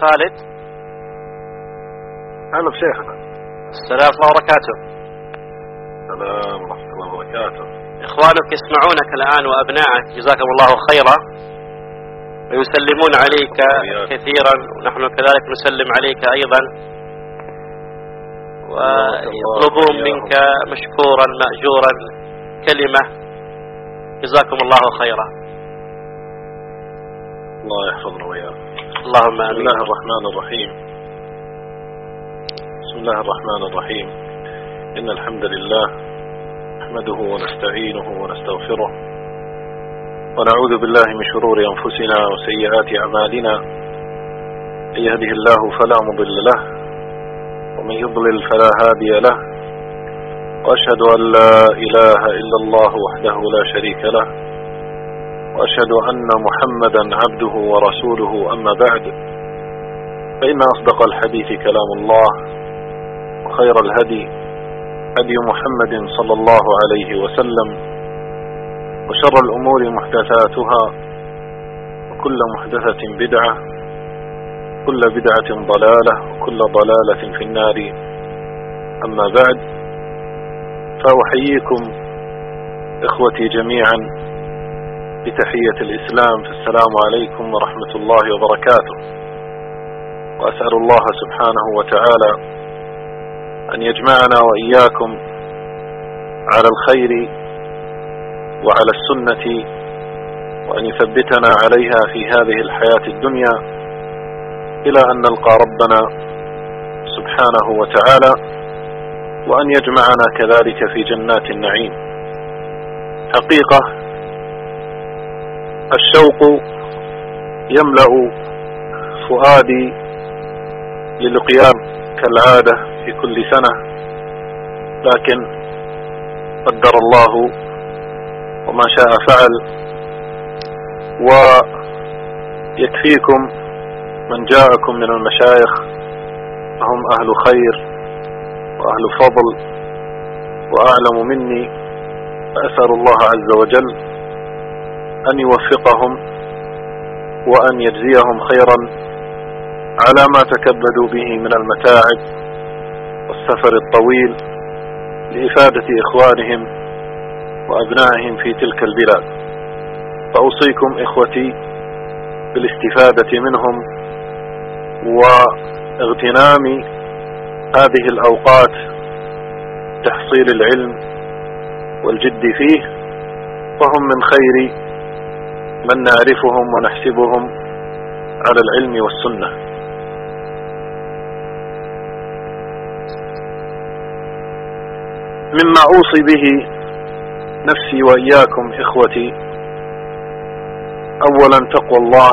خالد. أهلا بشيخنا. السلام ورحمة الله وبركاته. السلام ورحمة الله وبركاته. إخوانك يسمعونك الآن وأبنائك جزاكم الله خيرا. ويسلمون عليك كثيرا ونحن كذلك نسلم عليك أيضا. ويطلبون منك مشكورا مأجورا كلمة. جزاكم الله خيرا. الله يحفظنا وإياكم. اللهم بسم الله الرحمن الرحيم. بسم الله الرحمن الرحيم. إن الحمد لله نحمده ونستعينه ونستغفره ونعوذ بالله من شرور أنفسنا وسيئات أعمالنا. من يهده الله فلا مضل له ومن يضلل فلا هادي له. وأشهد أن لا إله إلا الله وحده لا شريك له وأشهد أن محمدا عبده ورسوله أما بعد فإن أصدق الحديث كلام الله وخير الهدي هدي محمد صلى الله عليه وسلم وشر الأمور محدثاتها وكل محدثة بدعة كل بدعة ضلالة وكل ضلالة في النار أما بعد فأحييكم إخوتي جميعا بتحية الإسلام. فالسلام عليكم ورحمة الله وبركاته. وأسأل الله سبحانه وتعالى أن يجمعنا وإياكم على الخير وعلى السنة وأن يثبتنا عليها في هذه الحياة الدنيا إلى أن نلقى ربنا سبحانه وتعالى. وأن يجمعنا كذلك في جنات النعيم. حقيقة الشوق يملأ فؤادي للقيام كالعادة في كل سنة لكن قدر الله وما شاء فعل. ويكفيكم من جاءكم من المشايخ هم أهل خير. وأهل فضل وأعلم مني فأسأل الله عز وجل أن يوفقهم وأن يجزيهم خيرا على ما تكبدوا به من المتاعب والسفر الطويل لإفادة إخوانهم وأبنائهم في تلك البلاد. فأوصيكم إخوتي بالاستفادة منهم واغتنام هذه الأوقات تحصيل العلم والجد فيه فهم من خير من نعرفهم ونحسبهم على العلم والسنة. مما أوصي به نفسي وإياكم إخوتي أولا تقوى الله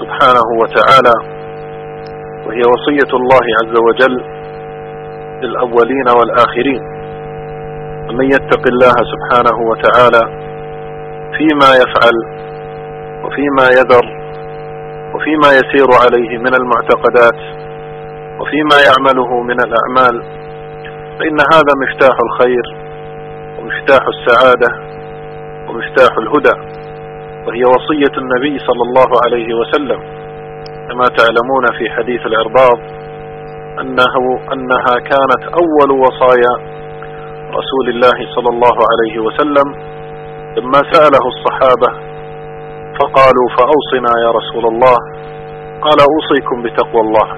سبحانه وتعالى. وهي وصية الله عز وجل للأولين والآخرين. ومن يتق الله سبحانه وتعالى فيما يفعل وفيما يذر وفيما يسير عليه من المعتقدات وفيما يعمله من الأعمال فإن هذا مفتاح الخير ومفتاح السعادة ومفتاح الهدى وهي وصية النبي صلى الله عليه وسلم. كما تعلمون في حديث العرباض أنه أنها كانت أول وصايا رسول الله صلى الله عليه وسلم. لما سأله الصحابة فقالوا فأوصنا يا رسول الله. قال أوصيكم بتقوى الله.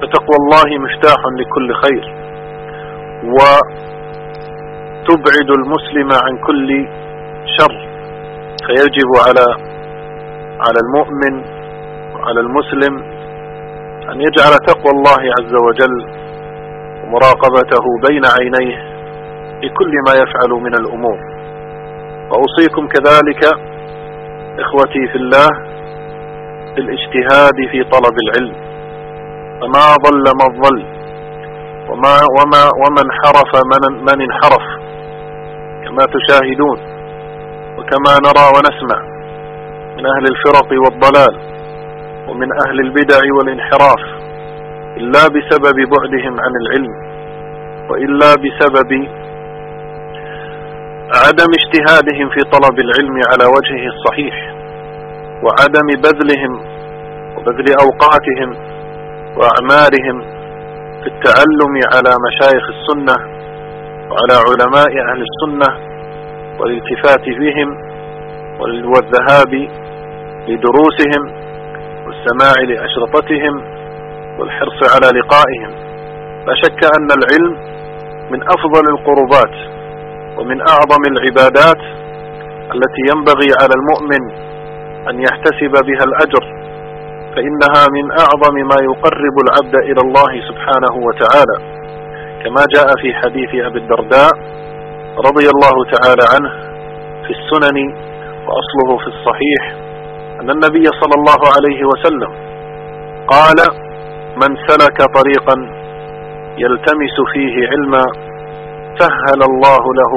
فتقوى الله مفتاح لكل خير وتبعد المسلم عن كل شر فيجب على على المؤمن وعلى المسلم أن يجعل تقوى الله عز وجل ومراقبته بين عينيه في كل ما يفعل من الأمور. وأوصيكم كذلك إخوتي في الله بالإجتهاد في طلب العلم. فما ضل من ضل وما وما ومن حرف من من انحرف كما تشاهدون وكما نرى ونسمع من أهل الفرق والضلال. ومن أهل البدع والانحراف إلا بسبب بعدهم عن العلم وإلا بسبب عدم اجتهادهم في طلب العلم على وجهه الصحيح وعدم بذلهم وبذل أوقاتهم وأعمارهم في التعلم على مشايخ السنة وعلى علماء أهل السنة والالتفات بهم والذهاب لدروسهم والسماع لأشرطتهم والحرص على لقائهم. لا شك أن العلم من أفضل القربات ومن أعظم العبادات التي ينبغي على المؤمن أن يحتسب بها الأجر فإنها من أعظم ما يقرب العبد إلى الله سبحانه وتعالى. كما جاء في حديث أبي الدرداء رضي الله تعالى عنه في السنن وأصله في الصحيح أن النبي صلى الله عليه وسلم قال من سلك طريقا يلتمس فيه علما سهل الله له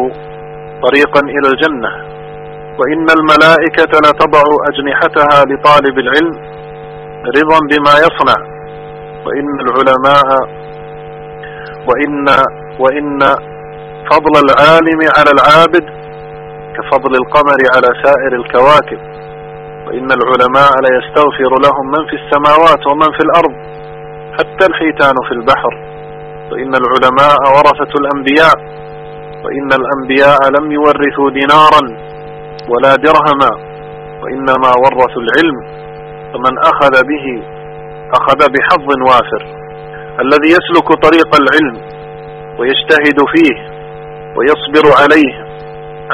طريقا إلى الجنة وإن الملائكة لتضع أجنحتها لطالب العلم رضا بما يصنع وإن العلماء وإن وإن فضل العالم على العابد كفضل القمر على سائر الكواكب. وإن العلماء ليستغفر لهم من في السماوات ومن في الأرض حتى الحيتان في البحر. وإن العلماء ورثة الأنبياء وإن الأنبياء لم يورثوا دينارا ولا درهما. وإنما ورثوا العلم فمن أخذ به أخذ بحظ وافر. الذي يسلك طريق العلم ويجتهد فيه ويصبر عليه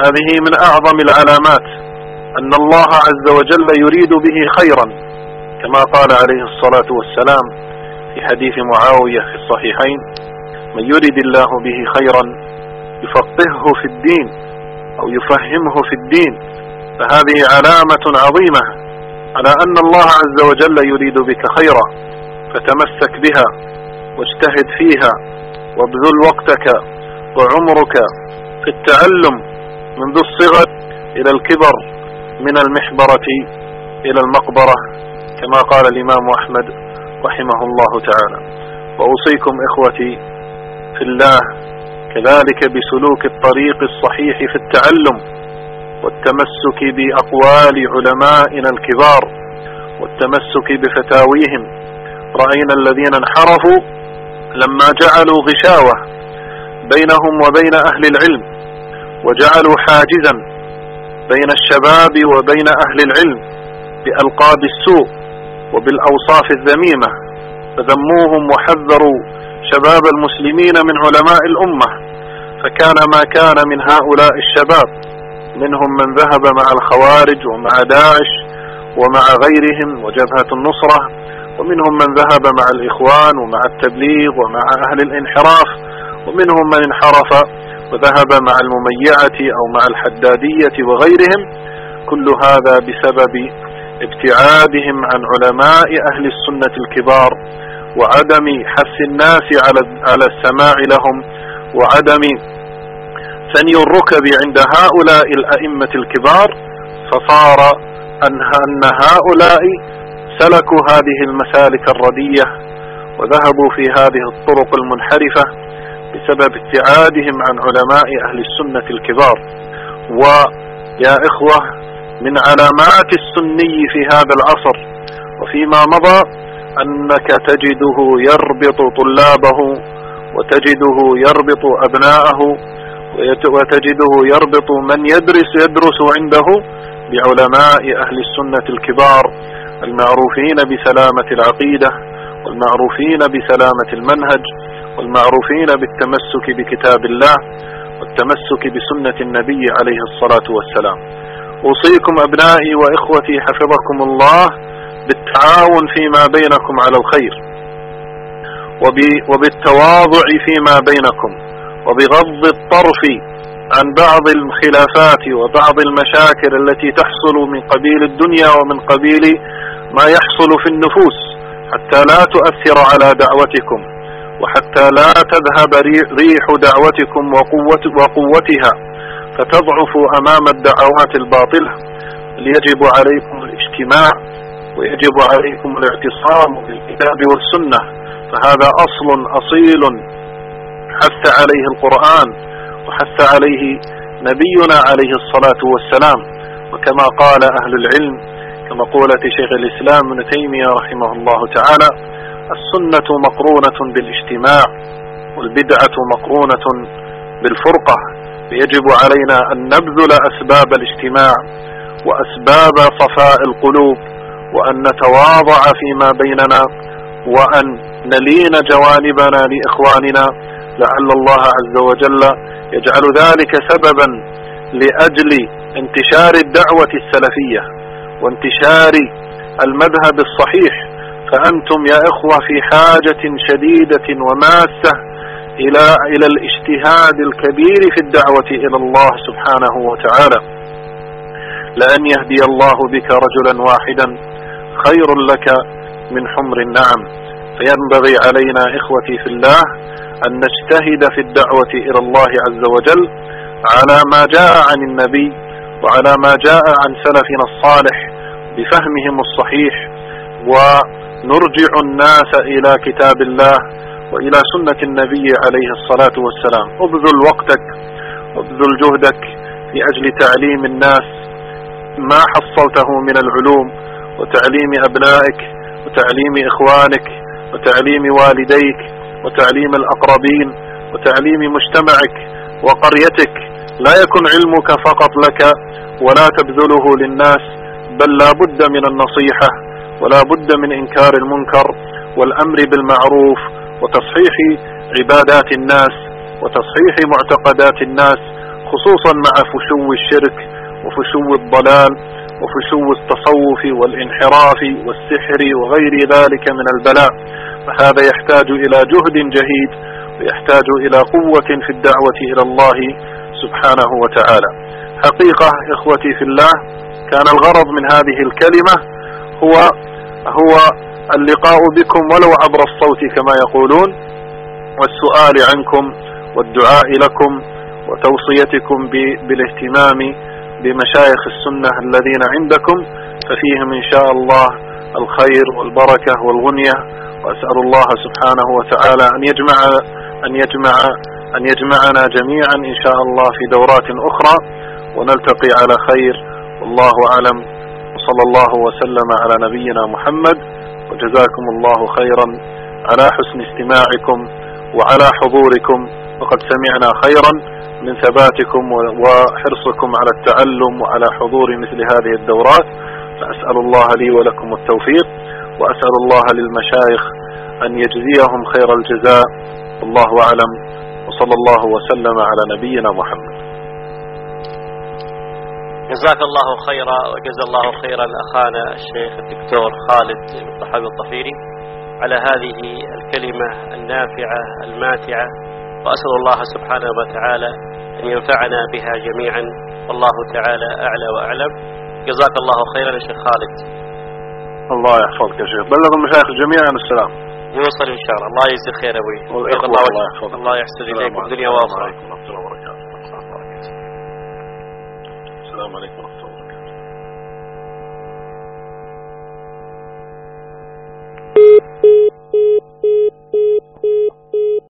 هذه من أعظم العلامات. أن الله عز وجل يريد به خيرا كما قال عليه الصلاة والسلام في حديث معاوية في الصحيحين من يريد الله به خيرا يفقهه في الدين أو يفهمه في الدين فهذه علامة عظيمة على أن الله عز وجل يريد بك خيرا فتمسك بها واجتهد فيها وابذل وقتك وعمرك في التعلم منذ الصغر إلى الكبر من المحبرة إلى المقبرة كما قال الإمام أحمد رحمه الله تعالى. وأوصيكم إخوتي في الله كذلك بسلوك الطريق الصحيح في التعلم والتمسك بأقوال علمائنا الكبار والتمسك بفتاويهم. رأينا الذين انحرفوا لما جعلوا غشاوة بينهم وبين أهل العلم وجعلوا حاجزا بين الشباب وبين أهل العلم بألقاب السوء وبالأوصاف الذميمة فذموهم وحذروا شباب المسلمين من علماء الأمة. فكان ما كان من هؤلاء الشباب منهم من ذهب مع الخوارج ومع داعش ومع غيرهم وجبهة النصرة ومنهم من ذهب مع الإخوان ومع التبليغ ومع أهل الانحراف ومنهم من انحرف وذهب مع المميعة أو مع الحدادية وغيرهم كل هذا بسبب ابتعادهم عن علماء أهل السنة الكبار وعدم حث الناس على على السماع لهم وعدم ثني الركب عند هؤلاء الأئمة الكبار فصار أن هؤلاء سلكوا هذه المسالك الردية وذهبوا في هذه الطرق المنحرفة بسبب ابتعادهم عن علماء أهل السنة الكبار. ويا إخوة من علامات السني في هذا العصر وفيما مضى أنك تجده يربط طلابه وتجده يربط أبناءه وتجده يربط من يدرس يدرس عنده بعلماء أهل السنة الكبار المعروفين بسلامة العقيدة والمعروفين بسلامة المنهج والمعروفين بالتمسك بكتاب الله والتمسك بسنة النبي عليه الصلاة والسلام. أوصيكم أبنائي وإخوتي حفظكم الله بالتعاون فيما بينكم على الخير وبالتواضع فيما بينكم وبغض الطرف عن بعض الخلافات وبعض المشاكل التي تحصل من قبيل الدنيا ومن قبيل ما يحصل في النفوس حتى لا تؤثر على دعوتكم. وحتى لا تذهب ريح دعوتكم وقوتها فتضعف أمام الدعوات الباطلة. يجب عليكم الاجتماع ويجب عليكم الاعتصام بالكتاب والسنة. فهذا أصل أصيل حث عليه القرآن وحث عليه نبينا عليه الصلاة والسلام. وكما قال أهل العلم كمقولة شيخ الإسلام ابن تيمية رحمه الله تعالى السنة مقرونة بالاجتماع والبدعة مقرونة بالفرقة فيجب علينا أن نبذل أسباب الاجتماع وأسباب صفاء القلوب وأن نتواضع فيما بيننا وأن نلين جوانبنا لإخواننا لعل الله عز وجل يجعل ذلك سببا لأجل انتشار الدعوة السلفية وانتشار المذهب الصحيح فأنتم يا إخوة في حاجة شديدة وماسة إلى إلى الاجتهاد الكبير في الدعوة إلى الله سبحانه وتعالى. لأن يهدي الله بك رجلا واحدا خير لك من حمر النعم. فينبغي علينا إخوتي في الله أن نجتهد في الدعوة إلى الله عز وجل على ما جاء عن النبي وعلى ما جاء عن سلفنا الصالح بفهمهم الصحيح ونرجع الناس إلى كتاب الله وإلى سنة النبي عليه الصلاة والسلام. ابذل وقتك وابذل جهدك في أجل تعليم الناس ما حصلته من العلوم وتعليم أبنائك وتعليم إخوانك وتعليم والديك وتعليم الأقربين وتعليم مجتمعك وقريتك. لا يكن علمك فقط لك ولا تبذله للناس بل لا بد من النصيحة. ولا بد من إنكار المنكر والأمر بالمعروف وتصحيح عبادات الناس وتصحيح معتقدات الناس خصوصا مع فشو الشرك وفشو الضلال وفشو التصوف والانحراف والسحر وغير ذلك من البلاء. فهذا يحتاج إلى جهد جهيد ويحتاج إلى قوة في الدعوة إلى الله سبحانه وتعالى. حقيقة إخوتي في الله كان الغرض من هذه الكلمة هو هو اللقاء بكم ولو عبر الصوت كما يقولون والسؤال عنكم والدعاء لكم وتوصيتكم بالاهتمام بمشايخ السنة الذين عندكم ففيهم إن شاء الله الخير والبركة والغنية وأسأل الله سبحانه وتعالى أن يجمع أن يجمع أن يجمعنا جميعا إن شاء الله في دورات أخرى ونلتقي على خير والله أعلم. وصلى الله وسلم على نبينا محمد وجزاكم الله خيرا. على حسن استماعكم وعلى حضوركم وقد سمعنا خيرا من ثباتكم وحرصكم على التعلم وعلى حضور مثل هذه الدورات. فأسأل الله لي ولكم التوفيق وأسأل الله للمشايخ أن يجزيهم خير الجزاء. والله أعلم. وصلى الله وسلم على نبينا محمد. جزاك الله خيرا وجزا الله خيرا أخانا الشيخ الدكتور خالد بن طحاوي الطفيري على هذه الكلمة النافعة الماتعة وأسأل الله سبحانه وتعالى أن ينفعنا بها جميعا والله تعالى أعلى وأعلم. جزاك الله خيرا يا شيخ خالد. الله يحفظك يا شيخ. بلغ المشايخ جميعا السلام. يوصل إن شاء الله. الله يجزي خير أبوي. الله, الله يحفظك. الله يحسن إليكم. الدنيا وآخرة السلام عليكم